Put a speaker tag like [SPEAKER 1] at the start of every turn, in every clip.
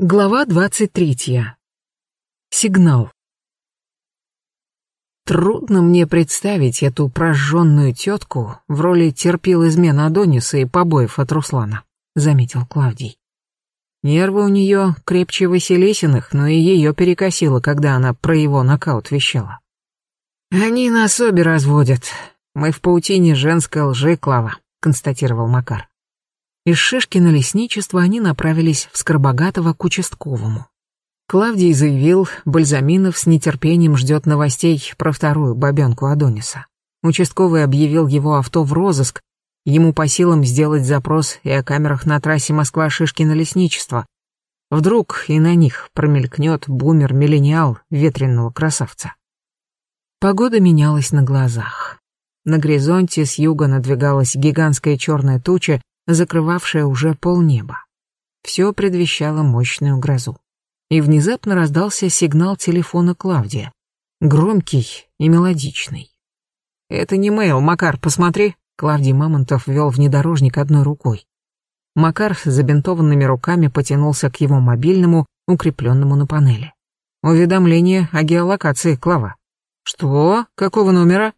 [SPEAKER 1] Глава двадцать третья. Сигнал. Трудно мне представить эту прожженную тетку в роли терпил измен Адониса и побоев от Руслана, заметил Клавдий. Нервы у нее крепче Василисиных, но и ее перекосило, когда она про его нокаут вещала. «Они нас обе разводят. Мы в паутине женской лжи, Клава», — констатировал Макар. Из Шишкина лесничества они направились в Скоробогатого к участковому. Клавдий заявил, Бальзаминов с нетерпением ждет новостей про вторую бабенку Адониса. Участковый объявил его авто в розыск, ему по силам сделать запрос и о камерах на трассе Москва-Шишкино лесничество. Вдруг и на них промелькнет бумер-миллениал ветреного красавца. Погода менялась на глазах. На горизонте с юга надвигалась гигантская черная туча, закрывавшая уже полнеба. Все предвещало мощную грозу. И внезапно раздался сигнал телефона Клавдия. Громкий и мелодичный. «Это не мейл, Макар, посмотри». Клавдий Мамонтов вел внедорожник одной рукой. Макар с забинтованными руками потянулся к его мобильному, укрепленному на панели. «Уведомление о геолокации, Клава». «Что? Какого номера?»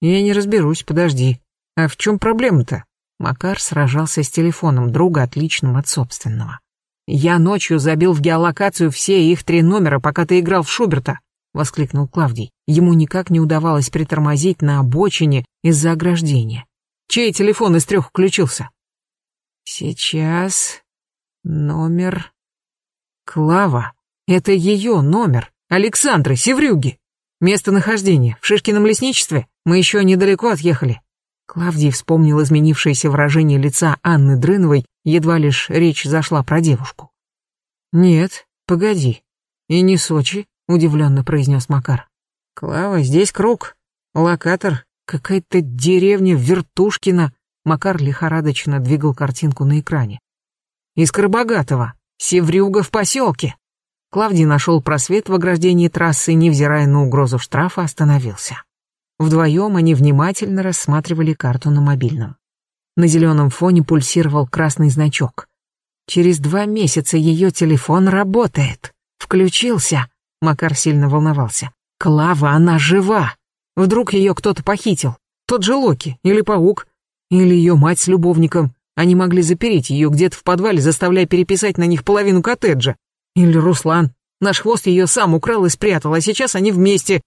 [SPEAKER 1] «Я не разберусь, подожди. А в чем проблема-то?» Макар сражался с телефоном друга, отличным от собственного. «Я ночью забил в геолокацию все их три номера, пока ты играл в Шуберта», — воскликнул Клавдий. Ему никак не удавалось притормозить на обочине из-за ограждения. «Чей телефон из трех включился?» «Сейчас... номер...» «Клава. Это ее номер. Александры Севрюги. Местонахождение. В Шишкином лесничестве. Мы еще недалеко отъехали. Клавдий вспомнил изменившееся выражение лица Анны Дрыновой, едва лишь речь зашла про девушку. «Нет, погоди. И не Сочи», — удивленно произнес Макар. «Клава, здесь круг. Локатор. Какая-то деревня Вертушкина». Макар лихорадочно двигал картинку на экране. «Из Карбогатова. Севрюга в поселке». Клавдий нашел просвет в ограждении трассы, невзирая на угрозу штрафа, остановился. Вдвоем они внимательно рассматривали карту на мобильном. На зеленом фоне пульсировал красный значок. Через два месяца ее телефон работает. Включился. Макар сильно волновался. Клава, она жива. Вдруг ее кто-то похитил. Тот же Локи или Паук. Или ее мать с любовником. Они могли запереть ее где-то в подвале, заставляя переписать на них половину коттеджа. Или Руслан. Наш хвост ее сам украл и спрятал, а сейчас они вместе.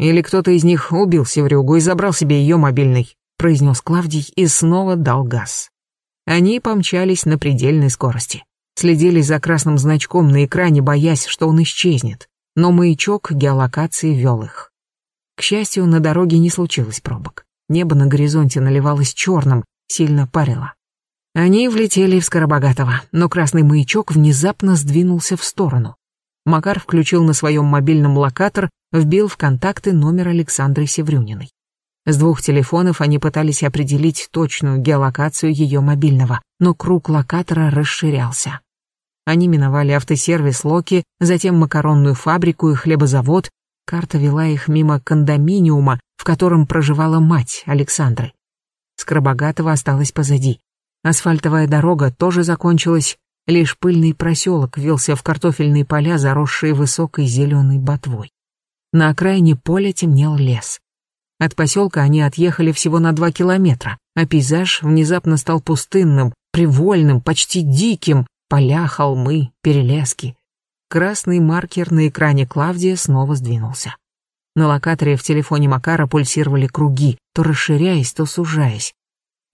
[SPEAKER 1] Или кто-то из них убил Севрюгу и забрал себе ее мобильный, произнес Клавдий и снова дал газ. Они помчались на предельной скорости. Следили за красным значком на экране, боясь, что он исчезнет. Но маячок геолокации вел их. К счастью, на дороге не случилось пробок. Небо на горизонте наливалось черным, сильно парило. Они влетели в Скоробогатого, но красный маячок внезапно сдвинулся в сторону. Макар включил на своем мобильном локатор, вбил в контакты номер Александры Севрюниной. С двух телефонов они пытались определить точную геолокацию ее мобильного, но круг локатора расширялся. Они миновали автосервис Локи, затем макаронную фабрику и хлебозавод. Карта вела их мимо кондоминиума, в котором проживала мать Александры. Скоробогатого осталось позади. Асфальтовая дорога тоже закончилась, Лишь пыльный проселок велся в картофельные поля, заросшие высокой зеленой ботвой. На окраине поля темнел лес. От поселка они отъехали всего на два километра, а пейзаж внезапно стал пустынным, привольным, почти диким. Поля, холмы, перелески. Красный маркер на экране Клавдия снова сдвинулся. На локаторе в телефоне Макара пульсировали круги, то расширяясь, то сужаясь.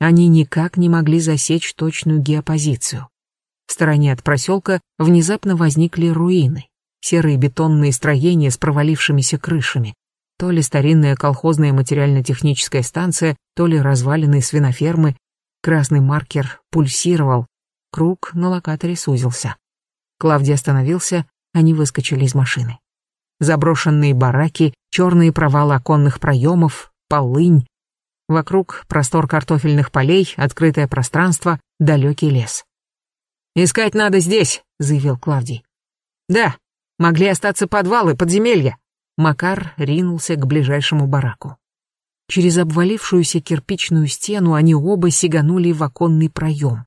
[SPEAKER 1] Они никак не могли засечь точную геопозицию. В стороне от проселка внезапно возникли руины. Серые бетонные строения с провалившимися крышами. То ли старинная колхозная материально-техническая станция, то ли развалины свинофермы. Красный маркер пульсировал. Круг на локаторе сузился. Клавдий остановился, они выскочили из машины. Заброшенные бараки, черные провалы оконных проемов, полынь. Вокруг простор картофельных полей, открытое пространство, далекий лес. «Искать надо здесь», — заявил Клавдий. «Да, могли остаться подвалы, подземелья». Макар ринулся к ближайшему бараку. Через обвалившуюся кирпичную стену они оба сиганули в оконный проем.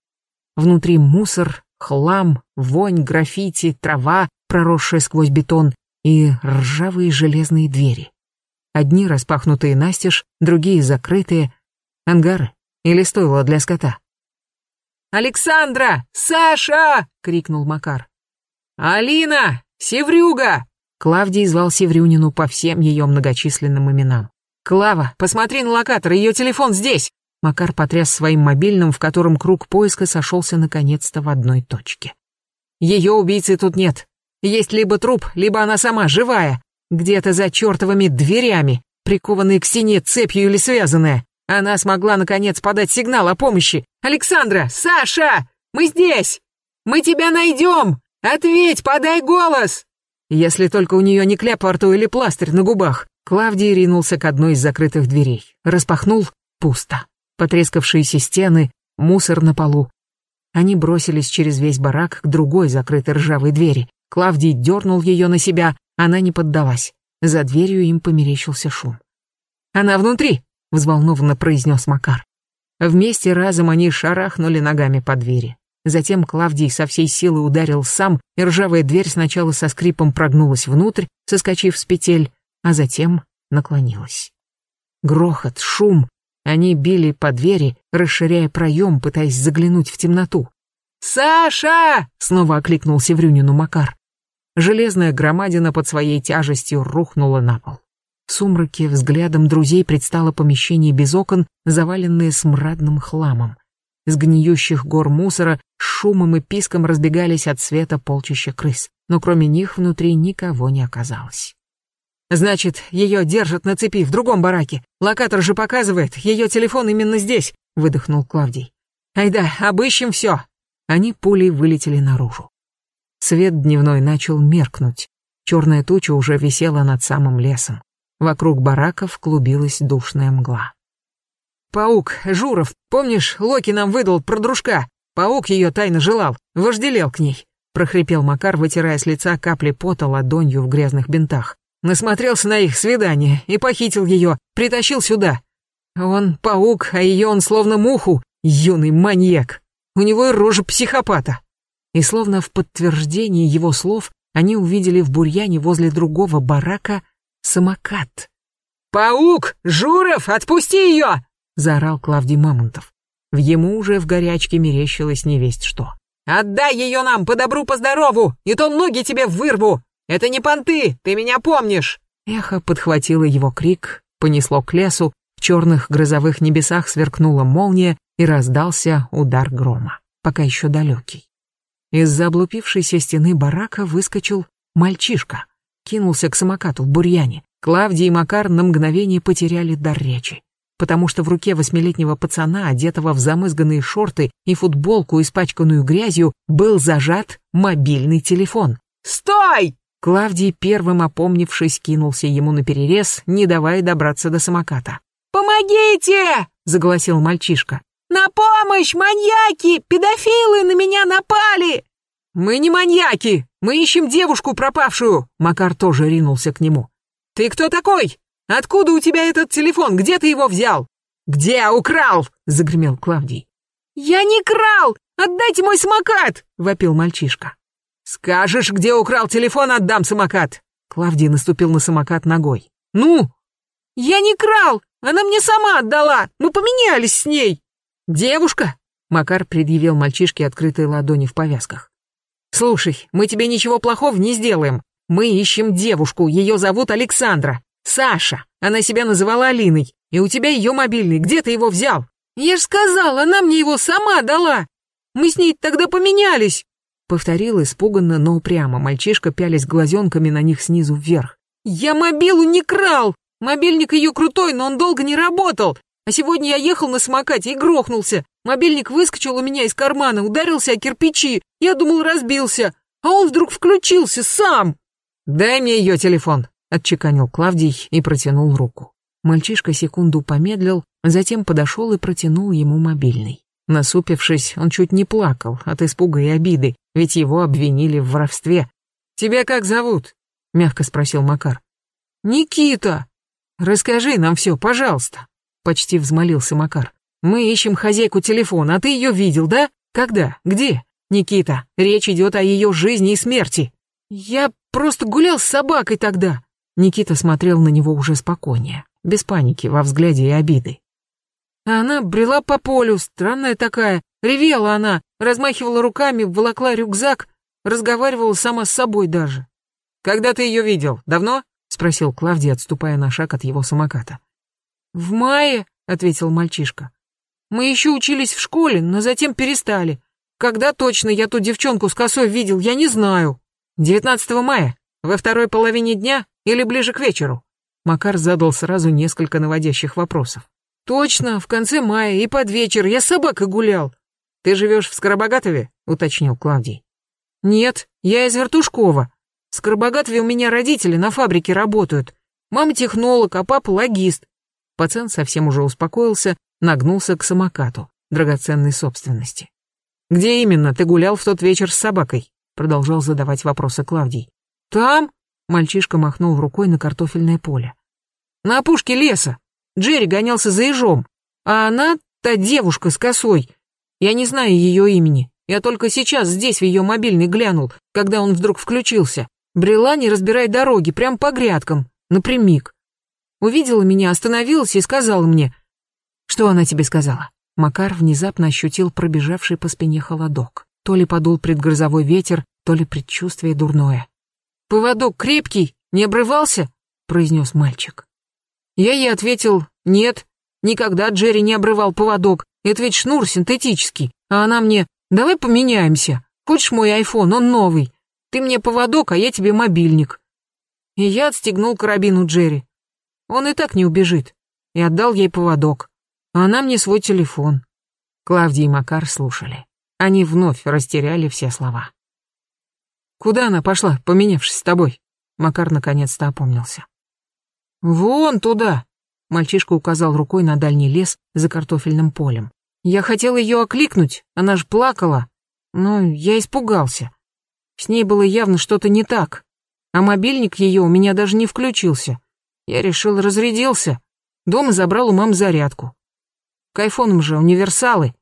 [SPEAKER 1] Внутри мусор, Хлам, вонь, граффити, трава, проросшая сквозь бетон, и ржавые железные двери. Одни распахнутые настежь, другие закрытые. Ангары или стойло для скота. «Александра! Саша!» — крикнул Макар. «Алина! Севрюга!» Клавдий звал Севрюнину по всем ее многочисленным именам. «Клава, посмотри на локатор, ее телефон здесь!» Макар потряс своим мобильным, в котором круг поиска сошелся наконец-то в одной точке. «Ее убийцы тут нет. Есть либо труп, либо она сама, живая, где-то за чертовыми дверями, прикованная к стене цепью или связанная. Она смогла, наконец, подать сигнал о помощи. «Александра! Саша! Мы здесь! Мы тебя найдем! Ответь, подай голос!» Если только у нее не кляп во рту или пластырь на губах. Клавдий ринулся к одной из закрытых дверей. Распахнул — пусто. Потрескавшиеся стены, мусор на полу. Они бросились через весь барак к другой закрытой ржавой двери. Клавдий дернул ее на себя, она не поддалась. За дверью им померещился шум. «Она внутри!» — взволнованно произнес Макар. Вместе разом они шарахнули ногами по двери. Затем Клавдий со всей силы ударил сам, и ржавая дверь сначала со скрипом прогнулась внутрь, соскочив с петель, а затем наклонилась. Грохот, шум. Они били по двери, расширяя проем, пытаясь заглянуть в темноту. «Саша!» — снова окликнул Севрюнину Макар. Железная громадина под своей тяжестью рухнула на пол. В сумраке взглядом друзей предстало помещение без окон, заваленное смрадным хламом. С гниющих гор мусора шумом и писком разбегались от света полчища крыс, но кроме них внутри никого не оказалось. «Значит, ее держат на цепи в другом бараке. Локатор же показывает, ее телефон именно здесь», — выдохнул Клавдий. «Айда, обыщем все». Они пулей вылетели наружу. Свет дневной начал меркнуть. Черная туча уже висела над самым лесом. Вокруг бараков клубилась душная мгла. «Паук, Журов, помнишь, Локи нам выдал про дружка? Паук ее тайно желал, вожделел к ней», — прохрипел Макар, вытирая с лица капли пота ладонью в грязных бинтах. Насмотрелся на их свидание и похитил ее, притащил сюда. Он паук, а ее он словно муху, юный маньяк. У него и рожа психопата. И словно в подтверждение его слов они увидели в бурьяне возле другого барака самокат. «Паук! Журов, отпусти ее!» — заорал Клавдий Мамонтов. В ему уже в горячке мерещилось невесть что. «Отдай ее нам, по добру, по здорову, и то ноги тебе вырву! Это не понты, ты меня помнишь!» Эхо подхватило его крик, понесло к лесу, в черных грозовых небесах сверкнула молния и раздался удар грома, пока еще далекий. Из-за облупившейся стены барака выскочил мальчишка кинулся к самокату в бурьяне. Клавдий и Макар на мгновение потеряли дар речи, потому что в руке восьмилетнего пацана, одетого в замызганные шорты и футболку, испачканную грязью, был зажат мобильный телефон. «Стой!» Клавдий, первым опомнившись, кинулся ему на перерез, не давая добраться до самоката. «Помогите!» — загласил мальчишка. «На помощь, маньяки! Педофилы на меня напали!» «Мы не маньяки! Мы ищем девушку пропавшую!» Макар тоже ринулся к нему. «Ты кто такой? Откуда у тебя этот телефон? Где ты его взял?» «Где украл?» — загремел Клавдий. «Я не крал! Отдайте мой самокат!» — вопил мальчишка. «Скажешь, где украл телефон, отдам самокат!» Клавдий наступил на самокат ногой. «Ну?» «Я не крал! Она мне сама отдала! Мы поменялись с ней!» «Девушка?» Макар предъявил мальчишке открытые ладони в повязках. «Слушай, мы тебе ничего плохого не сделаем. Мы ищем девушку, ее зовут Александра. Саша. Она себя называла Алиной. И у тебя ее мобильный. Где ты его взял?» «Я ж сказал, она мне его сама дала. Мы с ней тогда поменялись». Повторил испуганно, но упрямо, мальчишка пялись глазенками на них снизу вверх. «Я мобилу не крал! Мобильник ее крутой, но он долго не работал. А сегодня я ехал на самокате и грохнулся. Мобильник выскочил у меня из кармана, ударился о кирпичи. Я думал, разбился. А он вдруг включился сам. «Дай мне ее телефон», — отчеканил Клавдий и протянул руку. Мальчишка секунду помедлил, затем подошел и протянул ему мобильный. Насупившись, он чуть не плакал от испуга и обиды, ведь его обвинили в воровстве. «Тебя как зовут?» — мягко спросил Макар. «Никита! Расскажи нам все, пожалуйста!» Почти взмолился Макар. «Мы ищем хозяйку телефона, а ты ее видел, да? Когда? Где?» Никита, речь идет о ее жизни и смерти. Я просто гулял с собакой тогда. Никита смотрел на него уже спокойнее, без паники во взгляде и обиды. А она брела по полю, странная такая. Ревела она, размахивала руками, волокла рюкзак, разговаривала сама с собой даже. «Когда ты ее видел? Давно?» — спросил Клавдий, отступая на шаг от его самоката. «В мае», — ответил мальчишка. «Мы еще учились в школе, но затем перестали. Когда точно я ту девчонку с косой видел, я не знаю. 19 мая? Во второй половине дня или ближе к вечеру?» Макар задал сразу несколько наводящих вопросов. «Точно, в конце мая и под вечер. Я с собакой гулял». «Ты живешь в Скоробогатове?» — уточнил Клавдий. «Нет, я из Вертушкова. В Скоробогатове у меня родители на фабрике работают. Мама технолог, а папа логист». Пацан совсем уже успокоился, нагнулся к самокату, драгоценной собственности. «Где именно ты гулял в тот вечер с собакой?» Продолжал задавать вопросы Клавдий. «Там?» Мальчишка махнул рукой на картофельное поле. «На опушке леса. Джерри гонялся за ежом. А она, та девушка с косой. Я не знаю ее имени. Я только сейчас здесь в ее мобильный глянул, когда он вдруг включился. Брела, не разбирая дороги, прям по грядкам, напрямик. Увидела меня, остановилась и сказала мне... Что она тебе сказала? Макар внезапно ощутил пробежавший по спине холодок. То ли подул предгрозовой ветер, то ли предчувствие дурное. «Поводок крепкий, не обрывался?» — произнес мальчик. Я ей ответил «нет». Никогда Джерри не обрывал поводок, это ведь шнур синтетический. А она мне «давай поменяемся. Хочешь мой айфон, он новый. Ты мне поводок, а я тебе мобильник». И я отстегнул карабин у Джерри. Он и так не убежит. И отдал ей поводок а она мне свой телефон. Клавдий и Макар слушали. Они вновь растеряли все слова. «Куда она пошла, поменявшись с тобой?» Макар наконец-то опомнился. «Вон туда!» Мальчишка указал рукой на дальний лес за картофельным полем. «Я хотел ее окликнуть, она ж плакала, но я испугался. С ней было явно что-то не так, а мобильник ее у меня даже не включился. Я решил, разрядился. Дома забрал у мам зарядку. К айфонам же универсалы.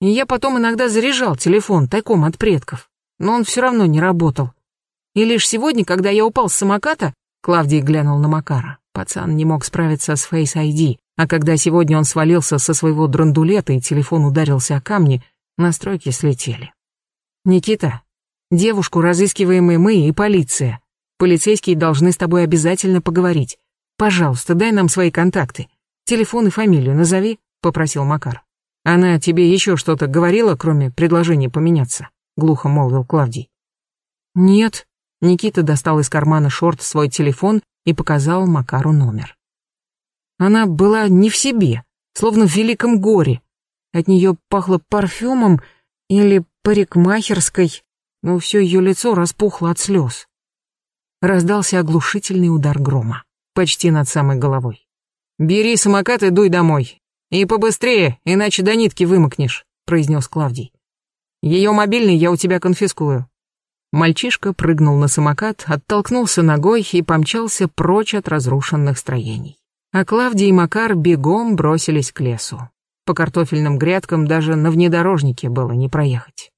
[SPEAKER 1] И я потом иногда заряжал телефон тайком от предков, но он все равно не работал. И лишь сегодня, когда я упал с самоката, Клавдий глянул на Макара. Пацан не мог справиться с Face ID, а когда сегодня он свалился со своего драндулета и телефон ударился о камни, настройки слетели. «Никита, девушку разыскиваемые мы и полиция. Полицейские должны с тобой обязательно поговорить. Пожалуйста, дай нам свои контакты. Телефон и фамилию назови попросил Макар. Она тебе еще что-то говорила, кроме предложения поменяться? Глухо молвил Клавдий. Нет. Никита достал из кармана шорт свой телефон и показал Макару номер. Она была не в себе, словно в великом горе. От нее пахло парфюмом или парикмахерской, но все ее лицо распухло от слез. Раздался оглушительный удар грома, почти над самой головой. «Бери самокат и дуй домой. «И побыстрее, иначе до нитки вымокнешь», — произнес Клавдий. «Ее мобильный я у тебя конфискую». Мальчишка прыгнул на самокат, оттолкнулся ногой и помчался прочь от разрушенных строений. А Клавдий и Макар бегом бросились к лесу. По картофельным грядкам даже на внедорожнике было не проехать.